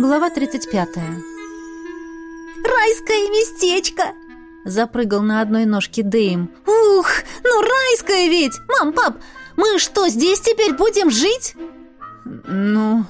Глава 35. «Райское местечко!» Запрыгал на одной ножке Дэйм. «Ух, ну райское ведь! Мам, пап, мы что, здесь теперь будем жить?» «Ну,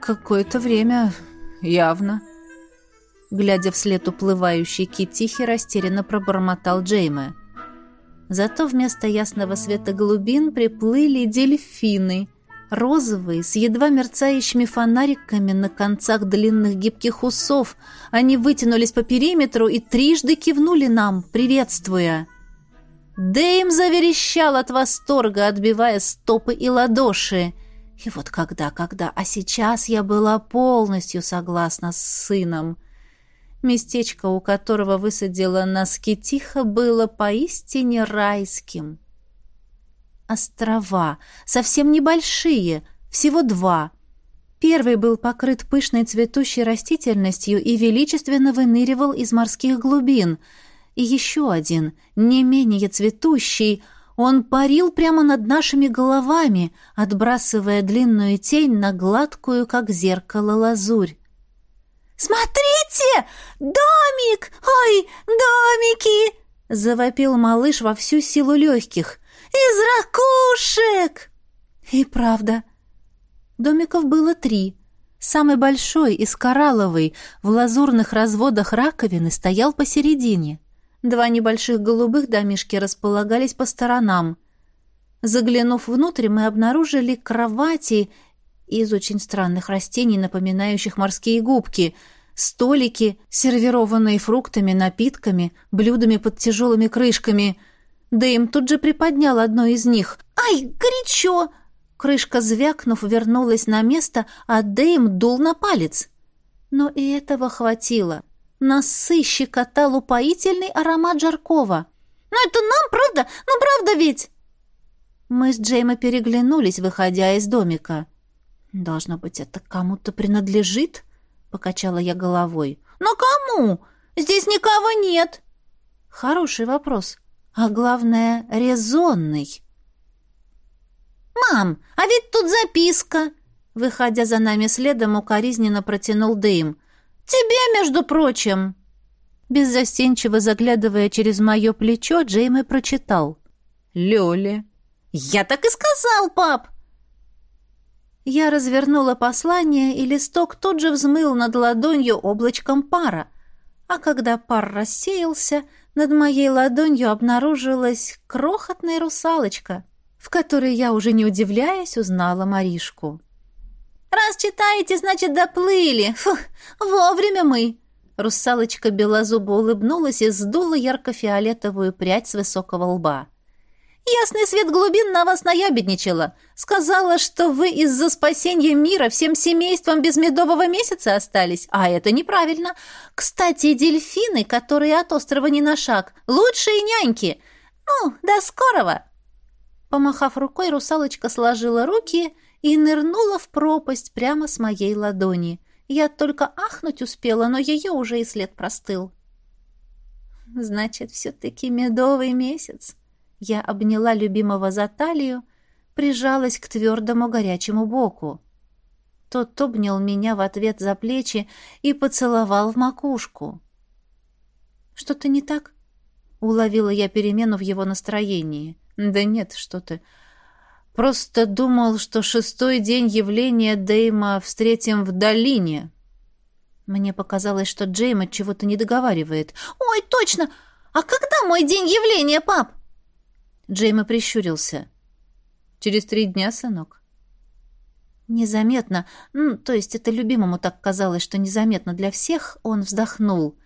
какое-то время, явно». Глядя вслед уплывающей китихи, растерянно пробормотал Джейме. Зато вместо ясного света глубин приплыли дельфины — розовые, с едва мерцающими фонариками на концах длинных гибких усов. Они вытянулись по периметру и трижды кивнули нам, приветствуя. Дэйм заверещал от восторга, отбивая стопы и ладоши. И вот когда, когда, а сейчас я была полностью согласна с сыном. Местечко, у которого высадила носки тихо, было поистине райским острова, совсем небольшие, всего два. Первый был покрыт пышной цветущей растительностью и величественно выныривал из морских глубин. И еще один, не менее цветущий, он парил прямо над нашими головами, отбрасывая длинную тень на гладкую, как зеркало, лазурь. «Смотрите! Домик! Ой, домики!» — завопил малыш во всю силу легких. «Из ракушек!» И правда. Домиков было три. Самый большой, из коралловой, в лазурных разводах раковины, стоял посередине. Два небольших голубых домишки располагались по сторонам. Заглянув внутрь, мы обнаружили кровати из очень странных растений, напоминающих морские губки, столики, сервированные фруктами, напитками, блюдами под тяжелыми крышками — Дэйм тут же приподнял одно из них. «Ай, горячо!» Крышка, звякнув, вернулась на место, а Дэйм дул на палец. Но и этого хватило. Носы щекотал упоительный аромат Жаркова. «Но это нам, правда? Ну, правда ведь?» Мы с Джейма переглянулись, выходя из домика. «Должно быть, это кому-то принадлежит?» — покачала я головой. «Но кому? Здесь никого нет!» «Хороший вопрос а главное, резонный. «Мам, а ведь тут записка!» Выходя за нами следом, укоризненно протянул Дэйм. «Тебе, между прочим!» Беззастенчиво заглядывая через мое плечо, Джейми прочитал. «Лёля». «Я так и сказал, пап!» Я развернула послание, и листок тут же взмыл над ладонью облачком пара. А когда пар рассеялся, над моей ладонью обнаружилась крохотная русалочка, в которой я, уже не удивляясь, узнала Маришку. «Раз читаете, значит, доплыли! Фух, вовремя мы!» Русалочка белозубо улыбнулась и сдула ярко-фиолетовую прядь с высокого лба. Ясный свет глубин на вас наябедничала. Сказала, что вы из-за спасения мира всем семейством без медового месяца остались. А это неправильно. Кстати, дельфины, которые от острова не на шаг, лучшие няньки. Ну, до скорого!» Помахав рукой, русалочка сложила руки и нырнула в пропасть прямо с моей ладони. Я только ахнуть успела, но ее уже и след простыл. «Значит, все-таки медовый месяц», я обняла любимого за талию, прижалась к твердому горячему боку. Тот обнял меня в ответ за плечи и поцеловал в макушку. «Что-то не так?» — уловила я перемену в его настроении. «Да нет, что ты. Просто думал, что шестой день явления Дейма встретим в долине». Мне показалось, что Джейм от чего-то не договаривает. «Ой, точно! А когда мой день явления, пап?» Джейми прищурился. «Через три дня, сынок?» Незаметно, ну, то есть это любимому так казалось, что незаметно для всех, он вздохнул.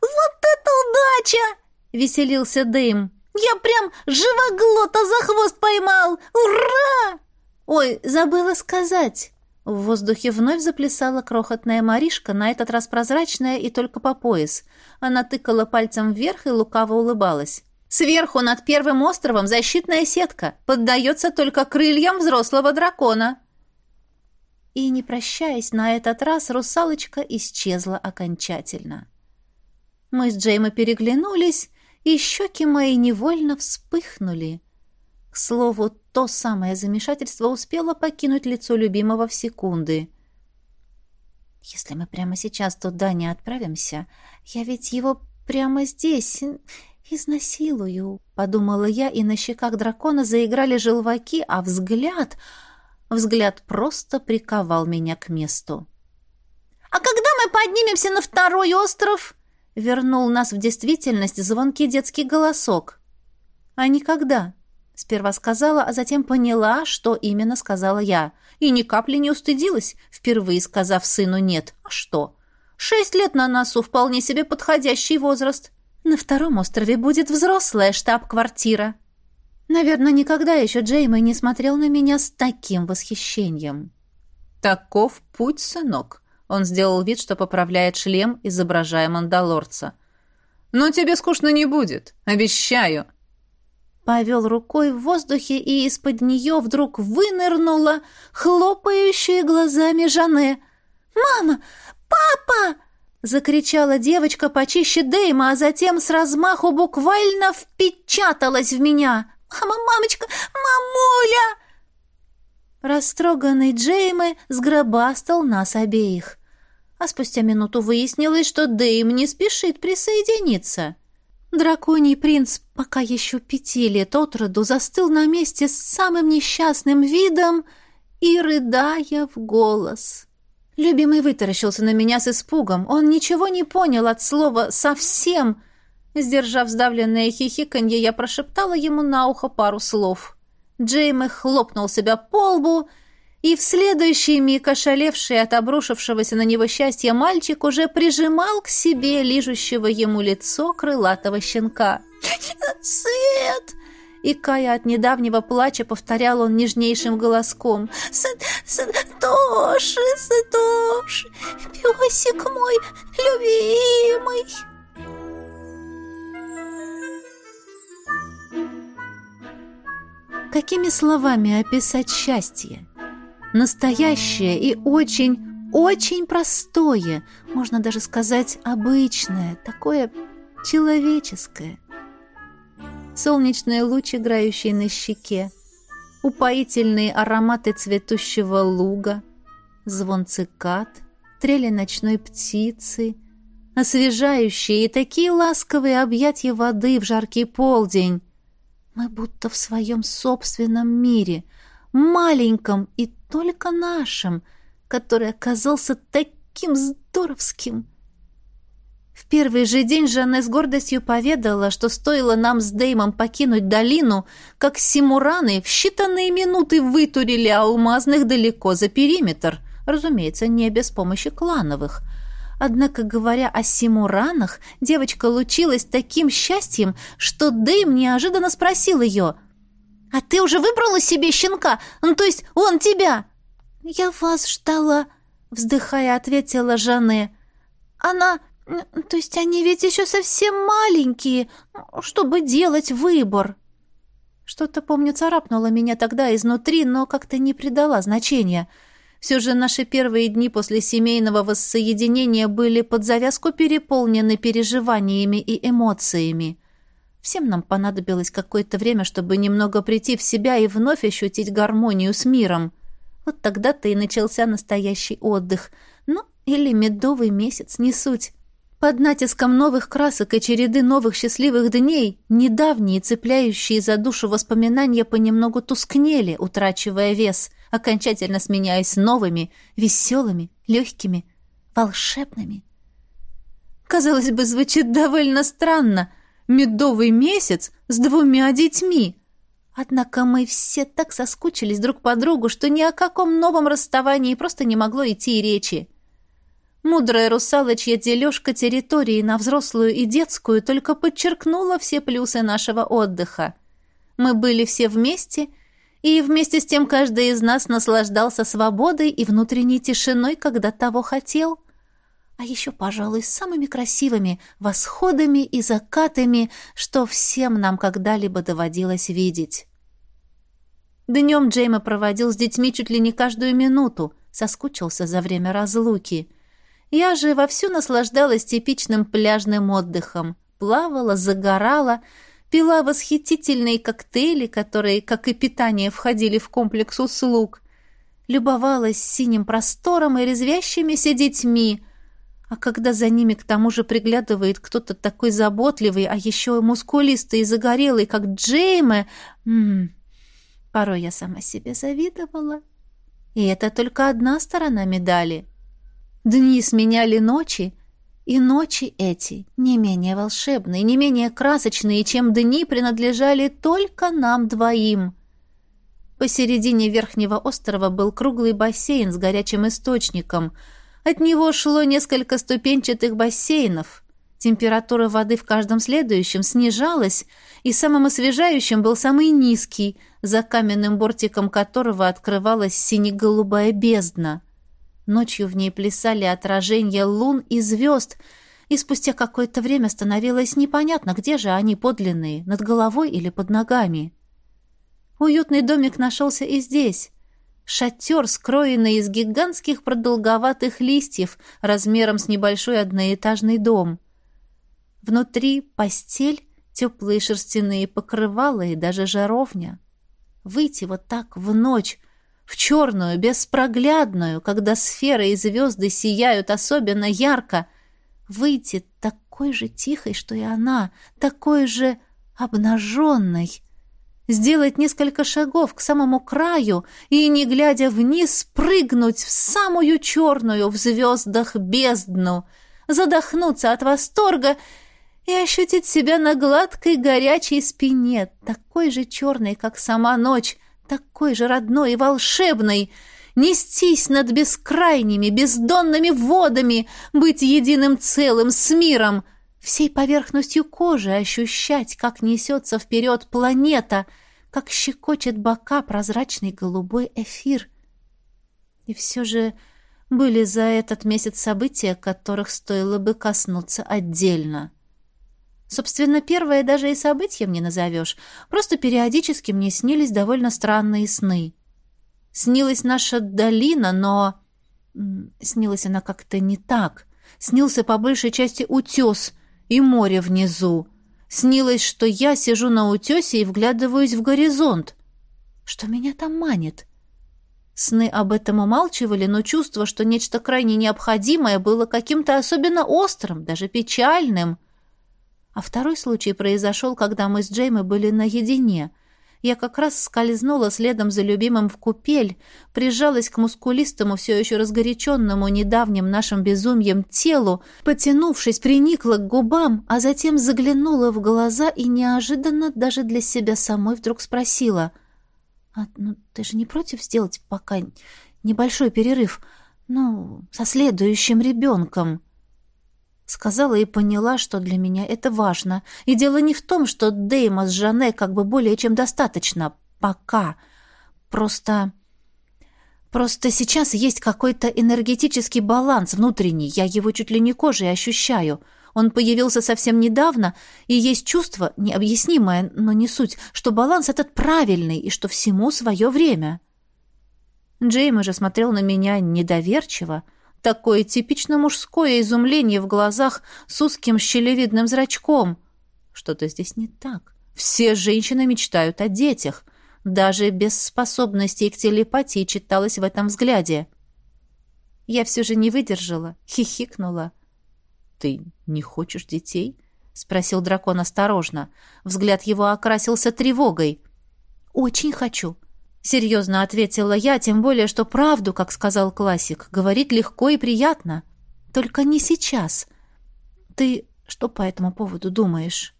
«Вот это удача!» — веселился Дэйм. «Я прям живоглота за хвост поймал! Ура!» «Ой, забыла сказать!» В воздухе вновь заплясала крохотная Маришка, на этот раз прозрачная и только по пояс. Она тыкала пальцем вверх и лукаво улыбалась. Сверху над первым островом защитная сетка, поддается только крыльям взрослого дракона. И, не прощаясь на этот раз, русалочка исчезла окончательно. Мы с Джейма переглянулись, и щеки мои невольно вспыхнули. К слову, то самое замешательство успело покинуть лицо любимого в секунды. Если мы прямо сейчас туда не отправимся, я ведь его прямо здесь изнасилую, подумала я, и на щеках дракона заиграли желваки, а взгляд... Взгляд просто приковал меня к месту. «А когда мы поднимемся на второй остров?» Вернул нас в действительность звонкий детский голосок. «А никогда», — сперва сказала, а затем поняла, что именно сказала я. И ни капли не устыдилась, впервые сказав сыну «нет». А что? Шесть лет на носу — вполне себе подходящий возраст. На втором острове будет взрослая штаб-квартира. Наверное, никогда еще Джеймой не смотрел на меня с таким восхищением. «Таков путь, сынок», он сделал вид, что поправляет шлем, изображая мандалорца. «Но тебе скучно не будет, обещаю!» Повел рукой в воздухе, и из-под нее вдруг вынырнула хлопающая глазами Жане. «Мама! Папа!» — закричала девочка почище Дейма, а затем с размаху буквально впечаталась в меня. «Мама, мамочка, мамуля!» Растроганный Джеймы сгробастал нас обеих а спустя минуту выяснилось, что Дэйм не спешит присоединиться. Драконий принц пока еще пяти лет от роду застыл на месте с самым несчастным видом и рыдая в голос. Любимый вытаращился на меня с испугом. Он ничего не понял от слова «совсем». Сдержав сдавленное хихиканье, я прошептала ему на ухо пару слов. Джейме хлопнул себя по лбу и в следующий миг ошалевший от обрушившегося на него счастья мальчик уже прижимал к себе лижущего ему лицо крылатого щенка. «Сет!» И Кая от недавнего плача повторял он нежнейшим голоском. «Сатоши, Сатоши, песик мой любимый!» Какими словами описать счастье? Настоящее и очень, очень простое, можно даже сказать обычное, такое человеческое. Солнечный луч, играющий на щеке, упоительные ароматы цветущего луга, звон цикад, трели ночной птицы, освежающие и такие ласковые объятия воды в жаркий полдень. Мы будто в своем собственном мире, маленьком и только нашим, который оказался таким здоровским. В первый же день Жанне с гордостью поведала, что стоило нам с Деймом покинуть долину, как симураны в считанные минуты вытурили алмазных далеко за периметр, разумеется, не без помощи клановых. Однако, говоря о симуранах, девочка лучилась таким счастьем, что Дейм неожиданно спросил ее — «А ты уже выбрала себе щенка? Ну, то есть он тебя?» «Я вас ждала», — вздыхая, ответила Жанне. «Она... То есть они ведь еще совсем маленькие, чтобы делать выбор». Что-то, помню, царапнуло меня тогда изнутри, но как-то не придала значения. Все же наши первые дни после семейного воссоединения были под завязку переполнены переживаниями и эмоциями. Всем нам понадобилось какое-то время, чтобы немного прийти в себя и вновь ощутить гармонию с миром. Вот тогда-то и начался настоящий отдых. Ну, или медовый месяц, не суть. Под натиском новых красок и череды новых счастливых дней недавние, цепляющие за душу воспоминания понемногу тускнели, утрачивая вес, окончательно сменяясь новыми, веселыми, легкими, волшебными. Казалось бы, звучит довольно странно — медовый месяц с двумя детьми. Однако мы все так соскучились друг по другу, что ни о каком новом расставании просто не могло идти и речи. Мудрая русалочья дележка территории на взрослую и детскую только подчеркнула все плюсы нашего отдыха. Мы были все вместе, и вместе с тем каждый из нас наслаждался свободой и внутренней тишиной, когда того хотел — а еще, пожалуй, самыми красивыми восходами и закатами, что всем нам когда-либо доводилось видеть. Днем Джейма проводил с детьми чуть ли не каждую минуту, соскучился за время разлуки. Я же вовсю наслаждалась типичным пляжным отдыхом, плавала, загорала, пила восхитительные коктейли, которые, как и питание, входили в комплекс услуг, любовалась синим простором и резвящимися детьми, а когда за ними к тому же приглядывает кто-то такой заботливый, а еще мускулистый и загорелый, как Джейме, м -м, порой я сама себе завидовала. И это только одна сторона медали. Дни сменяли ночи, и ночи эти не менее волшебные, не менее красочные, чем дни принадлежали только нам двоим. Посередине верхнего острова был круглый бассейн с горячим источником. От него шло несколько ступенчатых бассейнов. Температура воды в каждом следующем снижалась, и самым освежающим был самый низкий, за каменным бортиком которого открывалась сине-голубая бездна — Ночью в ней плясали отражения лун и звезд, и спустя какое-то время становилось непонятно, где же они подлинные, над головой или под ногами. Уютный домик нашелся и здесь. Шатер, скроенный из гигантских продолговатых листьев, размером с небольшой одноэтажный дом. Внутри постель, теплые шерстяные покрывала и даже жаровня. Выйти вот так в ночь — в черную, беспроглядную, когда сферы и звезды сияют особенно ярко, выйти такой же тихой, что и она, такой же обнаженной, сделать несколько шагов к самому краю и, не глядя вниз, прыгнуть в самую черную в звездах бездну, задохнуться от восторга и ощутить себя на гладкой горячей спине, такой же черной, как сама ночь, такой же родной и волшебной, нестись над бескрайними, бездонными водами, быть единым целым с миром, всей поверхностью кожи ощущать, как несется вперед планета, как щекочет бока прозрачный голубой эфир. И все же были за этот месяц события, которых стоило бы коснуться отдельно. Собственно, первое даже и событием не назовешь. Просто периодически мне снились довольно странные сны. Снилась наша долина, но... Снилась она как-то не так. Снился по большей части утес и море внизу. Снилось, что я сижу на утесе и вглядываюсь в горизонт. Что меня там манит? Сны об этом умалчивали, но чувство, что нечто крайне необходимое, было каким-то особенно острым, даже печальным — а второй случай произошел, когда мы с Джеймой были наедине. Я как раз скользнула следом за любимым в купель, прижалась к мускулистому, все еще разгоряченному недавним нашим безумием телу, потянувшись, приникла к губам, а затем заглянула в глаза и неожиданно даже для себя самой вдруг спросила. «А, ну, ты же не против сделать пока небольшой перерыв? Ну, со следующим ребенком?» Сказала и поняла, что для меня это важно. И дело не в том, что Дейма с Жанне как бы более чем достаточно. Пока. Просто... Просто сейчас есть какой-то энергетический баланс внутренний. Я его чуть ли не кожей ощущаю. Он появился совсем недавно, и есть чувство, необъяснимое, но не суть, что баланс этот правильный и что всему свое время. Джейма же смотрел на меня недоверчиво, Такое типично мужское изумление в глазах с узким щелевидным зрачком. Что-то здесь не так. Все женщины мечтают о детях. Даже без способностей к телепатии читалось в этом взгляде. Я все же не выдержала, хихикнула. «Ты не хочешь детей?» — спросил дракон осторожно. Взгляд его окрасился тревогой. «Очень хочу», Серьезно ответила я, тем более, что правду, как сказал классик, говорить легко и приятно. Только не сейчас. Ты что по этому поводу думаешь?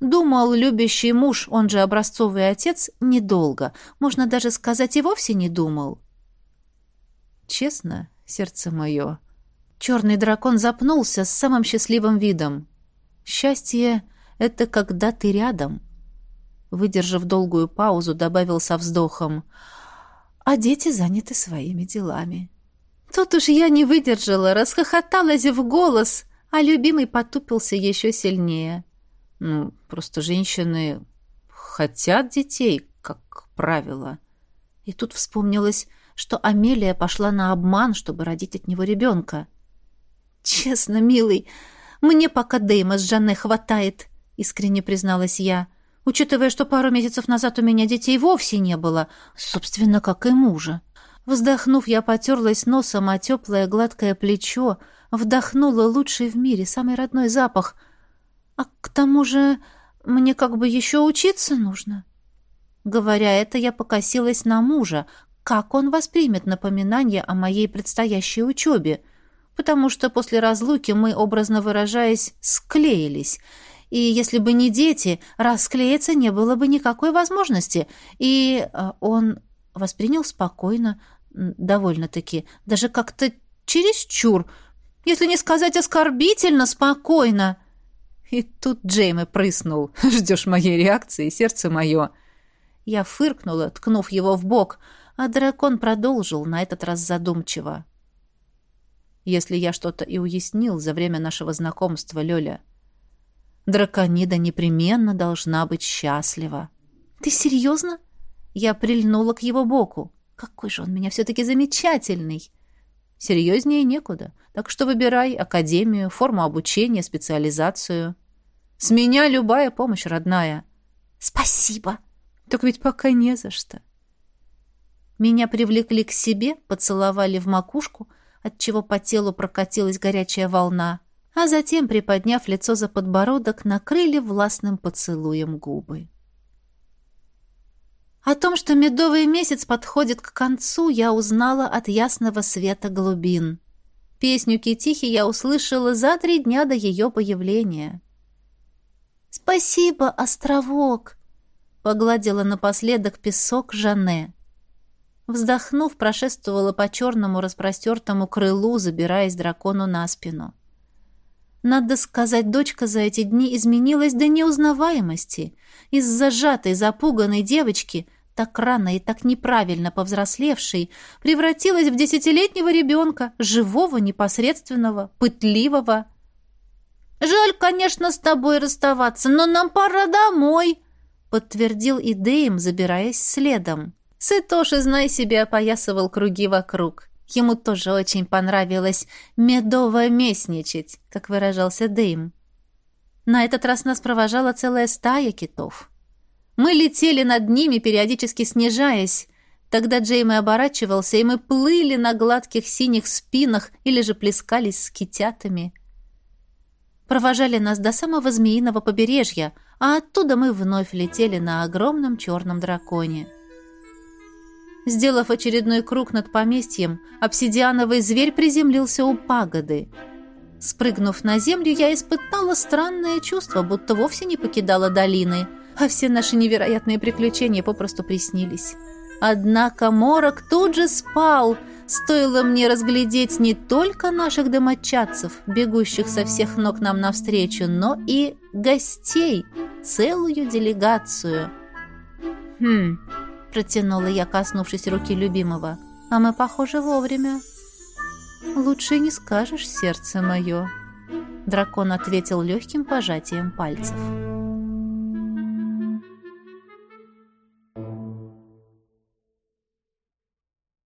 Думал любящий муж, он же образцовый отец, недолго. Можно даже сказать, и вовсе не думал. Честно, сердце мое. Черный дракон запнулся с самым счастливым видом. Счастье — это когда ты рядом — Выдержав долгую паузу, добавил со вздохом. «А дети заняты своими делами». Тут уж я не выдержала, расхохоталась в голос, а любимый потупился еще сильнее. Ну, просто женщины хотят детей, как правило. И тут вспомнилось, что Амелия пошла на обман, чтобы родить от него ребенка. «Честно, милый, мне пока Дэйма с Жанной хватает», — искренне призналась я. Учитывая, что пару месяцев назад у меня детей вовсе не было, собственно, как и мужа. Вздохнув, я потерлась носом о теплое гладкое плечо, вдохнула лучший в мире, самый родной запах. А к тому же мне как бы еще учиться нужно. Говоря это, я покосилась на мужа, как он воспримет напоминание о моей предстоящей учебе, потому что после разлуки мы, образно выражаясь, склеились — и если бы не дети, расклеиться не было бы никакой возможности. И э, он воспринял спокойно, довольно-таки, даже как-то чересчур, если не сказать оскорбительно спокойно. И тут Джейми прыснул. «Ждешь моей реакции, сердце мое!» Я фыркнула, ткнув его в бок, а дракон продолжил, на этот раз задумчиво. «Если я что-то и уяснил за время нашего знакомства, Лёля, Драконида непременно должна быть счастлива. «Ты серьезно?» Я прильнула к его боку. «Какой же он меня все-таки замечательный!» «Серьезнее некуда. Так что выбирай академию, форму обучения, специализацию. С меня любая помощь, родная». «Спасибо!» «Так ведь пока не за что». Меня привлекли к себе, поцеловали в макушку, отчего по телу прокатилась горячая волна а затем, приподняв лицо за подбородок, накрыли властным поцелуем губы. О том, что медовый месяц подходит к концу, я узнала от ясного света глубин. Песню Китихи я услышала за три дня до ее появления. «Спасибо, островок!» — погладила напоследок песок Жанне. Вздохнув, прошествовала по черному распростертому крылу, забираясь дракону на спину. Надо сказать, дочка за эти дни изменилась до неузнаваемости. Из зажатой, запуганной девочки, так рано и так неправильно повзрослевшей, превратилась в десятилетнего ребенка, живого, непосредственного, пытливого. «Жаль, конечно, с тобой расставаться, но нам пора домой», — подтвердил Идеем, забираясь следом. Сытоши, знай себе, опоясывал круги вокруг. Ему тоже очень понравилось «медово-местничать», как выражался Дэйм. На этот раз нас провожала целая стая китов. Мы летели над ними, периодически снижаясь. Тогда Джейми оборачивался, и мы плыли на гладких синих спинах или же плескались с китятами. Провожали нас до самого Змеиного побережья, а оттуда мы вновь летели на огромном черном драконе. Сделав очередной круг над поместьем, обсидиановый зверь приземлился у пагоды. Спрыгнув на землю, я испытала странное чувство, будто вовсе не покидала долины, а все наши невероятные приключения попросту приснились. Однако морок тут же спал, стоило мне разглядеть не только наших домочадцев, бегущих со всех ног нам навстречу, но и гостей, целую делегацию. Хм, протянула я, коснувшись руки любимого. А мы, похоже, вовремя. Лучше не скажешь, сердце мое. Дракон ответил легким пожатием пальцев.